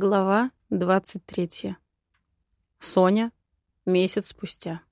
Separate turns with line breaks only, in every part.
Глава 23. Соня. Месяц спустя.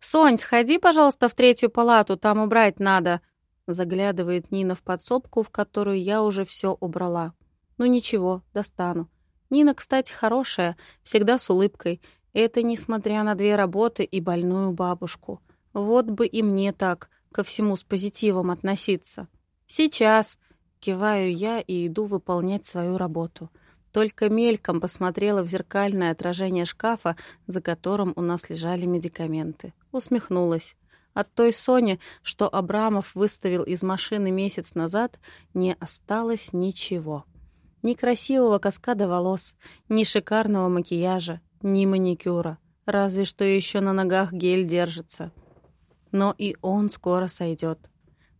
«Сонь, сходи, пожалуйста, в третью палату, там убрать надо», заглядывает Нина в подсобку, в которую я уже все убрала. «Ну ничего, достану». Нина, кстати, хорошая, всегда с улыбкой. Это несмотря на две работы и больную бабушку. Вот бы и мне так, ко всему с позитивом относиться. «Сейчас», — киваю я и иду выполнять свою работу — только мельком посмотрела в зеркальное отражение шкафа, за которым у нас лежали медикаменты. Усмехнулась. От той Сони, что Абрамов выставил из машины месяц назад, не осталось ничего. Ни красивого каскада волос, ни шикарного макияжа, ни маникюра. Разве что еще на ногах гель держится. Но и он скоро сойдет.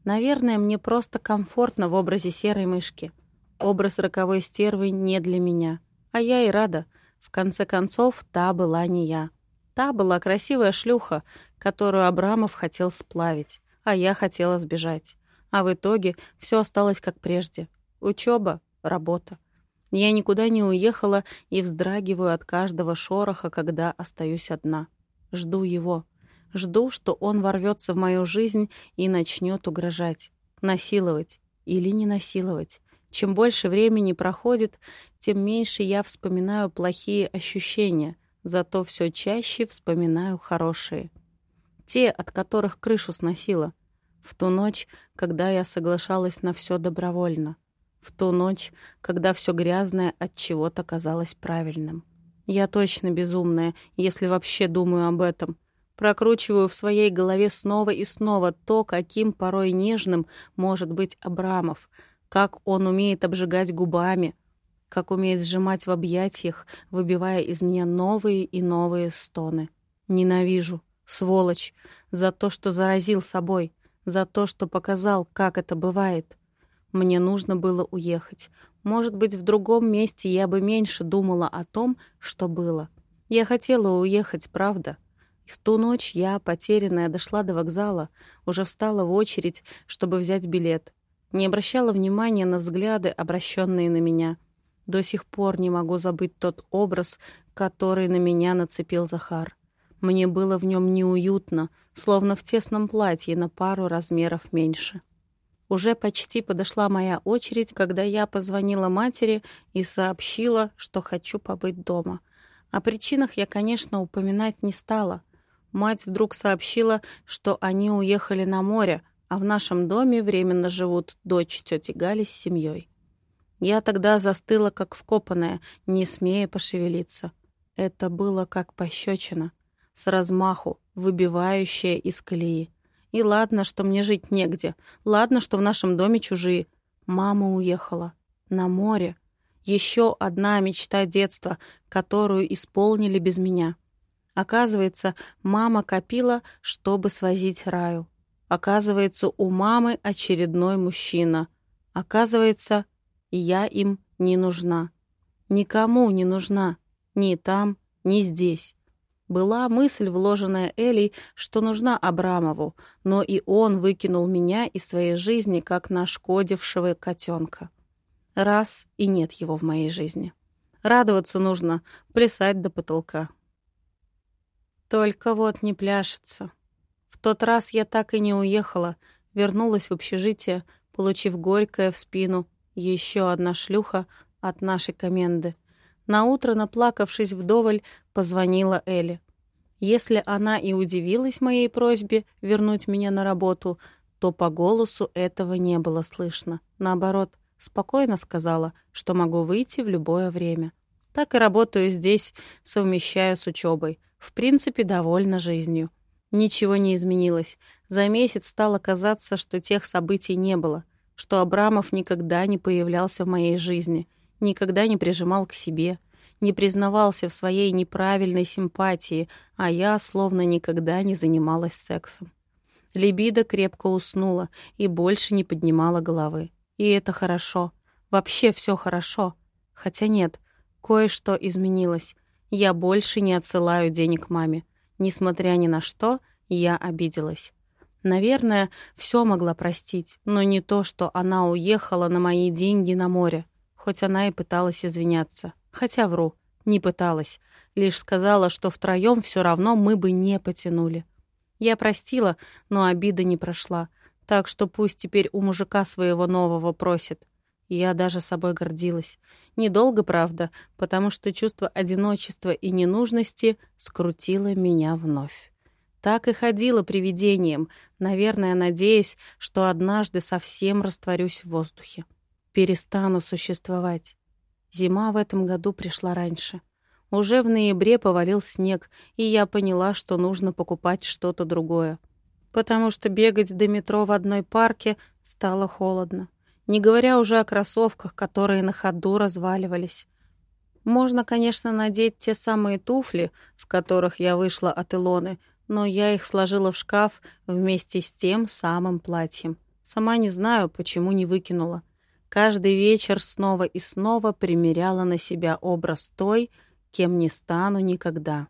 Наверное, мне просто комфортно в образе серой мышки — Образ роковой стервы не для меня. А я и рада. В конце концов, та была не я. Та была красивая шлюха, которую Абрамов хотел сплавить, а я хотела сбежать. А в итоге все осталось как прежде. Учеба, работа. Я никуда не уехала и вздрагиваю от каждого шороха, когда остаюсь одна. Жду его. Жду, что он ворвется в мою жизнь и начнет угрожать. Насиловать или не насиловать. Чем больше времени проходит, тем меньше я вспоминаю плохие ощущения, зато все чаще вспоминаю хорошие. Те, от которых крышу сносило. В ту ночь, когда я соглашалась на все добровольно. В ту ночь, когда все грязное от чего-то казалось правильным. Я точно безумная, если вообще думаю об этом. Прокручиваю в своей голове снова и снова то, каким порой нежным может быть Абрамов — как он умеет обжигать губами, как умеет сжимать в объятиях, выбивая из меня новые и новые стоны. Ненавижу, сволочь, за то, что заразил собой, за то, что показал, как это бывает. Мне нужно было уехать. Может быть, в другом месте я бы меньше думала о том, что было. Я хотела уехать, правда. В ту ночь я, потерянная, дошла до вокзала, уже встала в очередь, чтобы взять билет не обращала внимания на взгляды, обращенные на меня. До сих пор не могу забыть тот образ, который на меня нацепил Захар. Мне было в нем неуютно, словно в тесном платье на пару размеров меньше. Уже почти подошла моя очередь, когда я позвонила матери и сообщила, что хочу побыть дома. О причинах я, конечно, упоминать не стала. Мать вдруг сообщила, что они уехали на море, а в нашем доме временно живут дочь тети Гали с семьей. Я тогда застыла, как вкопанная, не смея пошевелиться. Это было как пощечина, с размаху, выбивающая из колеи. И ладно, что мне жить негде, ладно, что в нашем доме чужие. Мама уехала. На море. Еще одна мечта детства, которую исполнили без меня. Оказывается, мама копила, чтобы свозить Раю. Оказывается, у мамы очередной мужчина. Оказывается, я им не нужна. Никому не нужна. Ни там, ни здесь. Была мысль, вложенная Элей, что нужна Абрамову, но и он выкинул меня из своей жизни, как нашкодившего котенка. Раз — и нет его в моей жизни. Радоваться нужно, плясать до потолка. Только вот не пляшется. В тот раз я так и не уехала, вернулась в общежитие, получив горькое в спину. Еще одна шлюха от нашей коменды. Наутро, наплакавшись вдоволь, позвонила Элли. Если она и удивилась моей просьбе вернуть меня на работу, то по голосу этого не было слышно. Наоборот, спокойно сказала, что могу выйти в любое время. Так и работаю здесь, совмещая с учебой. В принципе, довольна жизнью. Ничего не изменилось. За месяц стало казаться, что тех событий не было, что Абрамов никогда не появлялся в моей жизни, никогда не прижимал к себе, не признавался в своей неправильной симпатии, а я словно никогда не занималась сексом. Либидо крепко уснула и больше не поднимала головы. И это хорошо. Вообще все хорошо. Хотя нет, кое-что изменилось. Я больше не отсылаю денег маме. Несмотря ни на что, я обиделась. Наверное, все могла простить, но не то, что она уехала на мои деньги на море. хоть она и пыталась извиняться. Хотя вру, не пыталась. Лишь сказала, что втроем все равно мы бы не потянули. Я простила, но обида не прошла. Так что пусть теперь у мужика своего нового просит. Я даже собой гордилась. Недолго, правда, потому что чувство одиночества и ненужности скрутило меня вновь. Так и ходила привидением, наверное, надеясь, что однажды совсем растворюсь в воздухе. Перестану существовать. Зима в этом году пришла раньше. Уже в ноябре повалил снег, и я поняла, что нужно покупать что-то другое. Потому что бегать до метро в одной парке стало холодно. Не говоря уже о кроссовках, которые на ходу разваливались. Можно, конечно, надеть те самые туфли, в которых я вышла от Илоны, но я их сложила в шкаф вместе с тем самым платьем. Сама не знаю, почему не выкинула. Каждый вечер снова и снова примеряла на себя образ той, кем не стану никогда.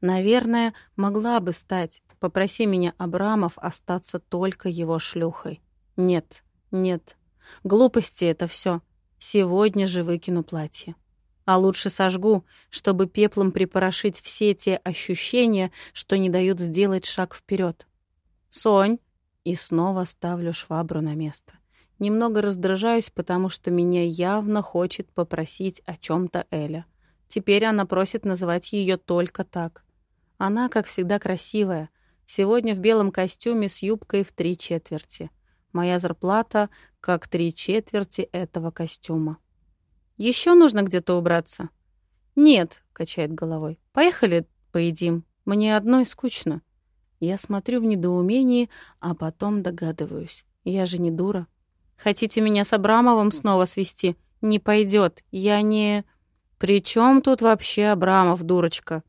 Наверное, могла бы стать, попроси меня Абрамов остаться только его шлюхой. Нет, нет, глупости это все. Сегодня же выкину платье. А лучше сожгу, чтобы пеплом припорошить все те ощущения, что не дают сделать шаг вперед. «Сонь!» И снова ставлю швабру на место. Немного раздражаюсь, потому что меня явно хочет попросить о чем-то Эля. Теперь она просит называть ее только так. Она, как всегда, красивая. Сегодня в белом костюме с юбкой в три четверти. Моя зарплата — как три четверти этого костюма. Еще нужно где-то убраться?» «Нет», — качает головой. «Поехали поедим. Мне одной скучно». Я смотрю в недоумении, а потом догадываюсь. Я же не дура. «Хотите меня с Абрамовым снова свести? Не пойдет. Я не...» «При чем тут вообще Абрамов, дурочка?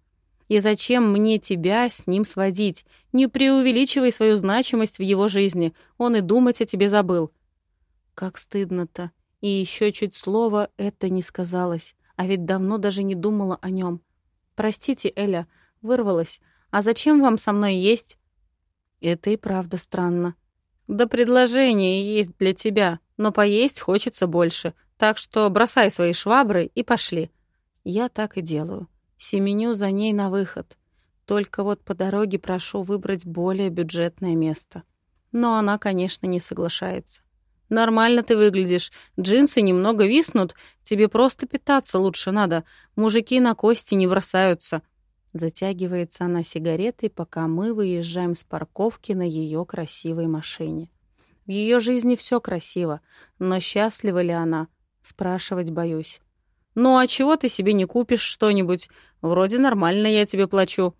И зачем мне тебя с ним сводить? Не преувеличивай свою значимость в его жизни. Он и думать о тебе забыл». Как стыдно-то. И еще чуть слова это не сказалось, а ведь давно даже не думала о нем. «Простите, Эля, вырвалась. А зачем вам со мной есть?» «Это и правда странно». «Да предложение есть для тебя, но поесть хочется больше, так что бросай свои швабры и пошли». Я так и делаю. Семеню за ней на выход. Только вот по дороге прошу выбрать более бюджетное место. Но она, конечно, не соглашается. «Нормально ты выглядишь. Джинсы немного виснут. Тебе просто питаться лучше надо. Мужики на кости не бросаются». Затягивается она сигаретой, пока мы выезжаем с парковки на ее красивой машине. В ее жизни все красиво, но счастлива ли она? Спрашивать боюсь. «Ну а чего ты себе не купишь что-нибудь? Вроде нормально я тебе плачу».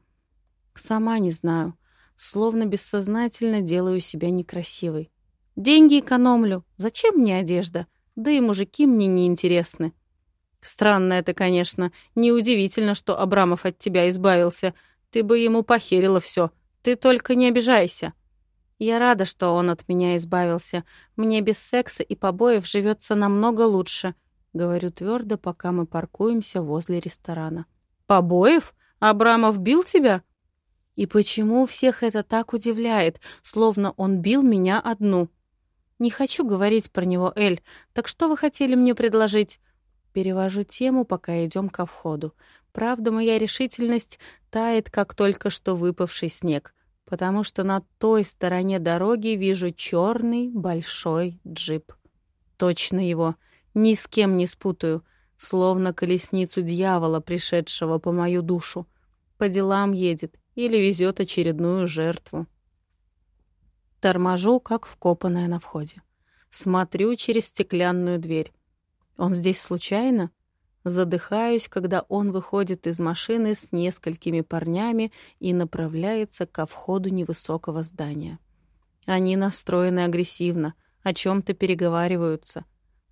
Сама не знаю. Словно бессознательно делаю себя некрасивой. Деньги экономлю. Зачем мне одежда? Да и мужики мне не интересны. Странно это, конечно. Неудивительно, что Абрамов от тебя избавился. Ты бы ему похерила все. Ты только не обижайся. Я рада, что он от меня избавился. Мне без секса и побоев живется намного лучше. Говорю твердо, пока мы паркуемся возле ресторана. Побоев? Абрамов бил тебя? И почему всех это так удивляет, словно он бил меня одну? Не хочу говорить про него, Эль. Так что вы хотели мне предложить? Перевожу тему, пока идем ко входу. Правда, моя решительность тает, как только что выпавший снег, потому что на той стороне дороги вижу черный большой джип. Точно его. Ни с кем не спутаю. Словно колесницу дьявола, пришедшего по мою душу. По делам едет или везет очередную жертву. Торможу, как вкопанная на входе. Смотрю через стеклянную дверь. Он здесь случайно? Задыхаюсь, когда он выходит из машины с несколькими парнями и направляется ко входу невысокого здания. Они настроены агрессивно, о чем-то переговариваются.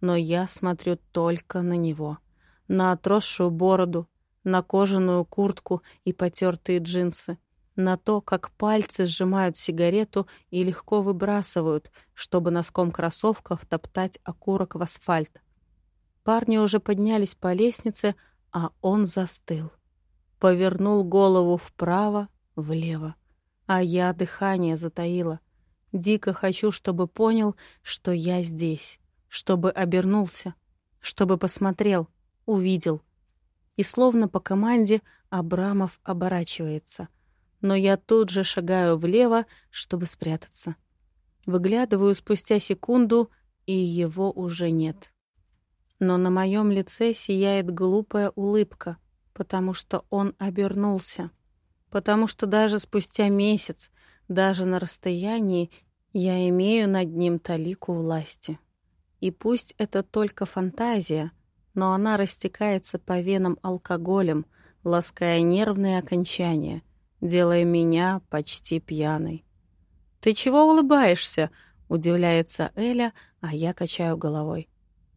Но я смотрю только на него. На отросшую бороду, на кожаную куртку и потертые джинсы на то, как пальцы сжимают сигарету и легко выбрасывают, чтобы носком кроссовков топтать окурок в асфальт. Парни уже поднялись по лестнице, а он застыл. Повернул голову вправо, влево. А я дыхание затаила. Дико хочу, чтобы понял, что я здесь, чтобы обернулся, чтобы посмотрел, увидел. И словно по команде Абрамов оборачивается. Но я тут же шагаю влево, чтобы спрятаться. Выглядываю спустя секунду, и его уже нет. Но на моем лице сияет глупая улыбка, потому что он обернулся. Потому что даже спустя месяц, даже на расстоянии, я имею над ним талику власти. И пусть это только фантазия, но она растекается по венам алкоголем, лаская нервные окончания, делая меня почти пьяной. «Ты чего улыбаешься?» — удивляется Эля, а я качаю головой.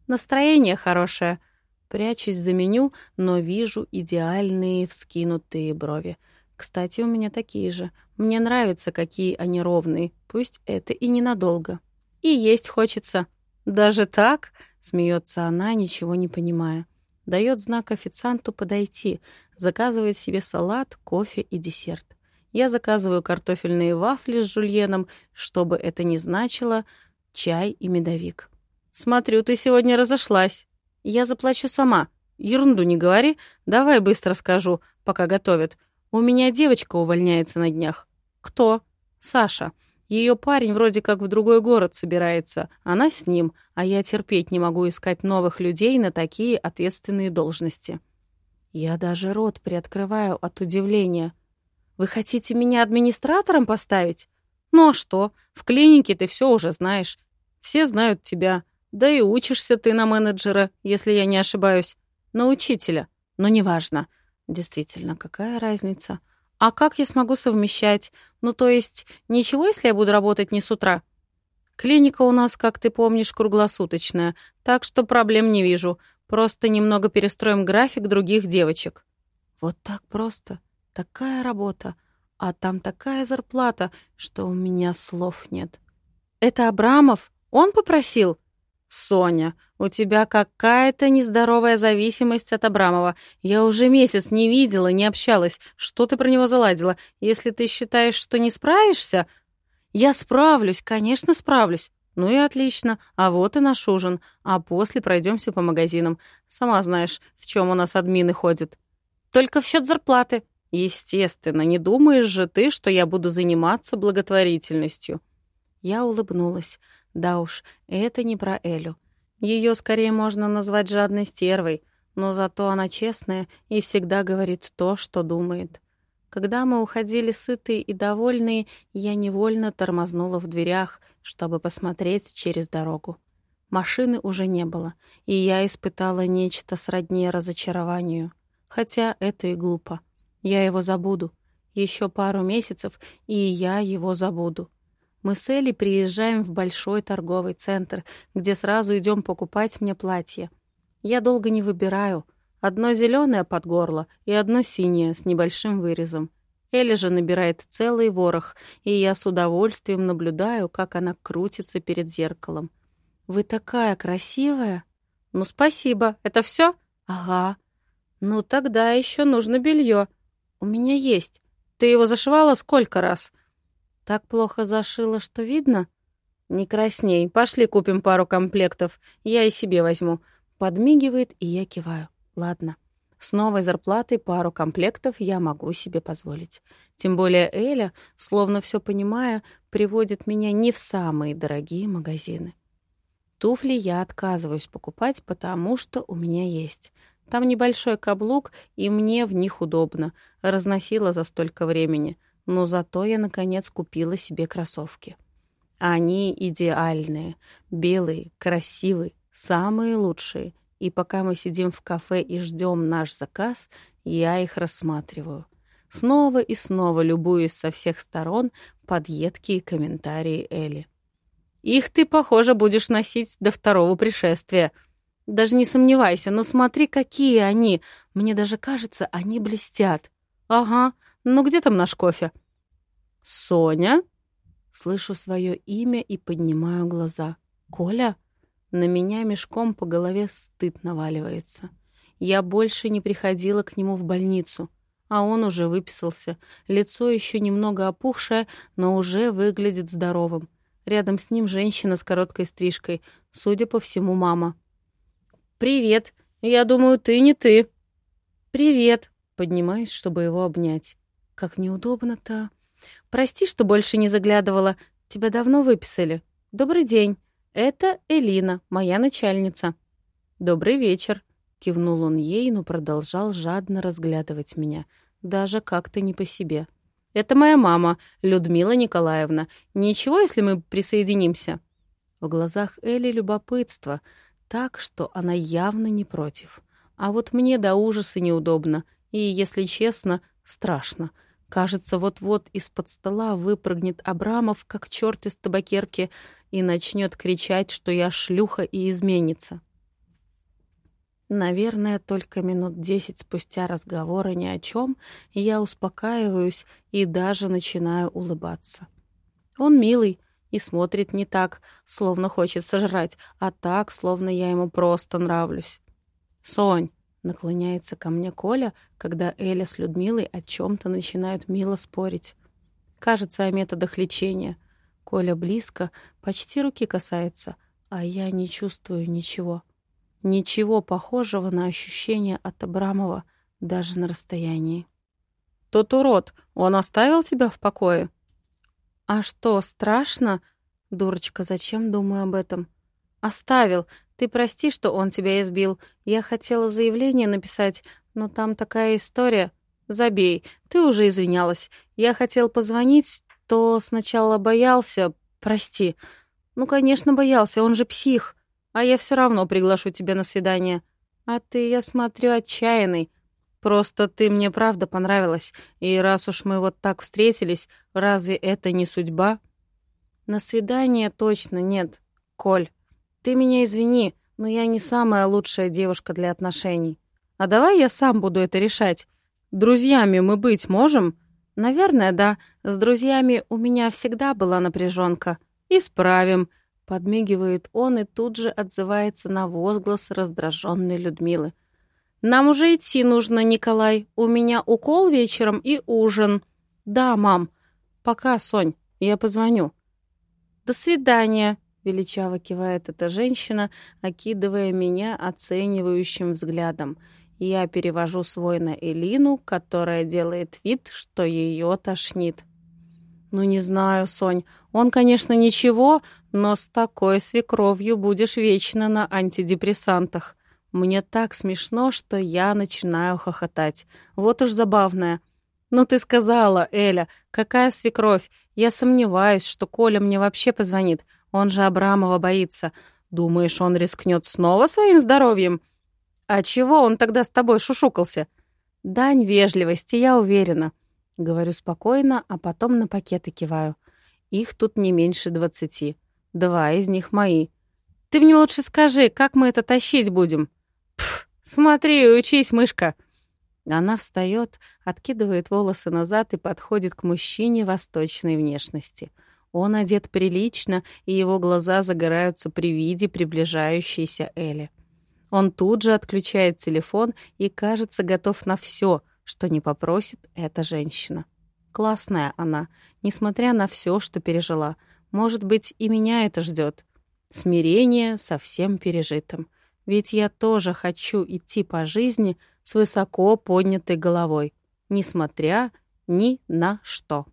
«Настроение хорошее». Прячусь за меню, но вижу идеальные вскинутые брови. Кстати, у меня такие же. Мне нравится, какие они ровные, пусть это и ненадолго. И есть хочется. «Даже так?» — смеется она, ничего не понимая. Дает знак официанту подойти, заказывает себе салат, кофе и десерт. Я заказываю картофельные вафли с жульеном, чтобы это не значило, чай и медовик. «Смотрю, ты сегодня разошлась. Я заплачу сама. Ерунду не говори, давай быстро скажу, пока готовят. У меня девочка увольняется на днях». «Кто?» «Саша. Ее парень вроде как в другой город собирается, она с ним, а я терпеть не могу искать новых людей на такие ответственные должности». Я даже рот приоткрываю от удивления. Вы хотите меня администратором поставить? Ну а что? В клинике ты все уже знаешь. Все знают тебя. Да и учишься ты на менеджера, если я не ошибаюсь. На учителя. Но неважно. Действительно, какая разница? А как я смогу совмещать? Ну, то есть, ничего, если я буду работать не с утра? Клиника у нас, как ты помнишь, круглосуточная, так что проблем не вижу. Просто немного перестроим график других девочек. Вот так просто. Такая работа, а там такая зарплата, что у меня слов нет. Это Абрамов? Он попросил? Соня, у тебя какая-то нездоровая зависимость от Абрамова. Я уже месяц не видела, не общалась. Что ты про него заладила? Если ты считаешь, что не справишься... Я справлюсь, конечно, справлюсь. Ну и отлично. А вот и наш ужин. А после пройдемся по магазинам. Сама знаешь, в чем у нас админы ходят. Только в счет зарплаты. Естественно, не думаешь же ты, что я буду заниматься благотворительностью. Я улыбнулась. Да уж, это не про Элю. Ее скорее можно назвать жадной стервой, но зато она честная и всегда говорит то, что думает. Когда мы уходили сытые и довольные, я невольно тормознула в дверях, чтобы посмотреть через дорогу. Машины уже не было, и я испытала нечто сродни разочарованию. Хотя это и глупо. Я его забуду. Еще пару месяцев, и я его забуду. Мы с Элли приезжаем в большой торговый центр, где сразу идем покупать мне платье. Я долго не выбираю. Одно зеленое под горло и одно синее с небольшим вырезом. Элли же набирает целый ворох, и я с удовольствием наблюдаю, как она крутится перед зеркалом. «Вы такая красивая!» «Ну, спасибо. Это все?» «Ага». «Ну, тогда еще нужно белье. «У меня есть. Ты его зашивала сколько раз?» «Так плохо зашила, что видно?» «Не красней. Пошли купим пару комплектов. Я и себе возьму». Подмигивает, и я киваю. «Ладно». С новой зарплатой пару комплектов я могу себе позволить. Тем более Эля, словно все понимая, приводит меня не в самые дорогие магазины. Туфли я отказываюсь покупать, потому что у меня есть. Там небольшой каблук, и мне в них удобно. Разносила за столько времени. Но зато я, наконец, купила себе кроссовки. Они идеальные, белые, красивые, самые лучшие. И пока мы сидим в кафе и ждем наш заказ, я их рассматриваю. Снова и снова любуюсь со всех сторон под едкие комментарии Элли. «Их ты, похоже, будешь носить до второго пришествия», даже не сомневайся, но смотри, какие они. Мне даже кажется, они блестят. Ага, ну где там наш кофе? Соня? Слышу свое имя и поднимаю глаза. Коля? На меня мешком по голове стыд наваливается. Я больше не приходила к нему в больницу, а он уже выписался. Лицо еще немного опухшее, но уже выглядит здоровым. Рядом с ним женщина с короткой стрижкой, судя по всему, мама. «Привет. Я думаю, ты не ты». «Привет», — поднимаюсь, чтобы его обнять. «Как неудобно-то. Прости, что больше не заглядывала. Тебя давно выписали. Добрый день. Это Элина, моя начальница». «Добрый вечер», — кивнул он ей, но продолжал жадно разглядывать меня, даже как-то не по себе. «Это моя мама, Людмила Николаевна. Ничего, если мы присоединимся?» В глазах Эли любопытство, так что она явно не против. А вот мне до ужаса неудобно и, если честно, страшно. Кажется, вот-вот из-под стола выпрыгнет Абрамов, как черт из табакерки, и начнет кричать, что я шлюха и изменится. Наверное, только минут десять спустя разговора ни о чем, я успокаиваюсь и даже начинаю улыбаться. Он милый, и смотрит не так, словно хочет сожрать, а так, словно я ему просто нравлюсь. «Сонь!» — наклоняется ко мне Коля, когда Эля с Людмилой о чем-то начинают мило спорить. Кажется, о методах лечения. Коля близко, почти руки касается, а я не чувствую ничего. Ничего похожего на ощущение от Абрамова, даже на расстоянии. «Тот урод, он оставил тебя в покое?» «А что, страшно?» «Дурочка, зачем думаю об этом?» «Оставил. Ты прости, что он тебя избил. Я хотела заявление написать, но там такая история. Забей. Ты уже извинялась. Я хотел позвонить, то сначала боялся. Прости. Ну, конечно, боялся, он же псих. А я все равно приглашу тебя на свидание. А ты, я смотрю, отчаянный. Просто ты мне правда понравилась, и раз уж мы вот так встретились, разве это не судьба? На свидание точно нет, Коль. Ты меня извини, но я не самая лучшая девушка для отношений. А давай я сам буду это решать. Друзьями мы быть можем? Наверное, да. С друзьями у меня всегда была напряженка. Исправим. Подмигивает он и тут же отзывается на возглас раздраженной Людмилы. «Нам уже идти нужно, Николай. У меня укол вечером и ужин». «Да, мам. Пока, Сонь. Я позвоню». «До свидания», — величаво кивает эта женщина, окидывая меня оценивающим взглядом. Я перевожу свой на Элину, которая делает вид, что ее тошнит. «Ну, не знаю, Сонь. Он, конечно, ничего, но с такой свекровью будешь вечно на антидепрессантах. Мне так смешно, что я начинаю хохотать. Вот уж забавное. «Ну ты сказала, Эля, какая свекровь? Я сомневаюсь, что Коля мне вообще позвонит. Он же Абрамова боится. Думаешь, он рискнет снова своим здоровьем? А чего он тогда с тобой шушукался?» «Дань вежливости, я уверена». Говорю спокойно, а потом на пакеты киваю. Их тут не меньше двадцати. Два из них мои. «Ты мне лучше скажи, как мы это тащить будем?» «Смотри, учись, мышка!» Она встает, откидывает волосы назад и подходит к мужчине восточной внешности. Он одет прилично, и его глаза загораются при виде приближающейся Эли. Он тут же отключает телефон и, кажется, готов на все, что не попросит эта женщина. Классная она, несмотря на все, что пережила. Может быть, и меня это ждет. Смирение со всем пережитым. Ведь я тоже хочу идти по жизни с высоко поднятой головой, несмотря ни на что.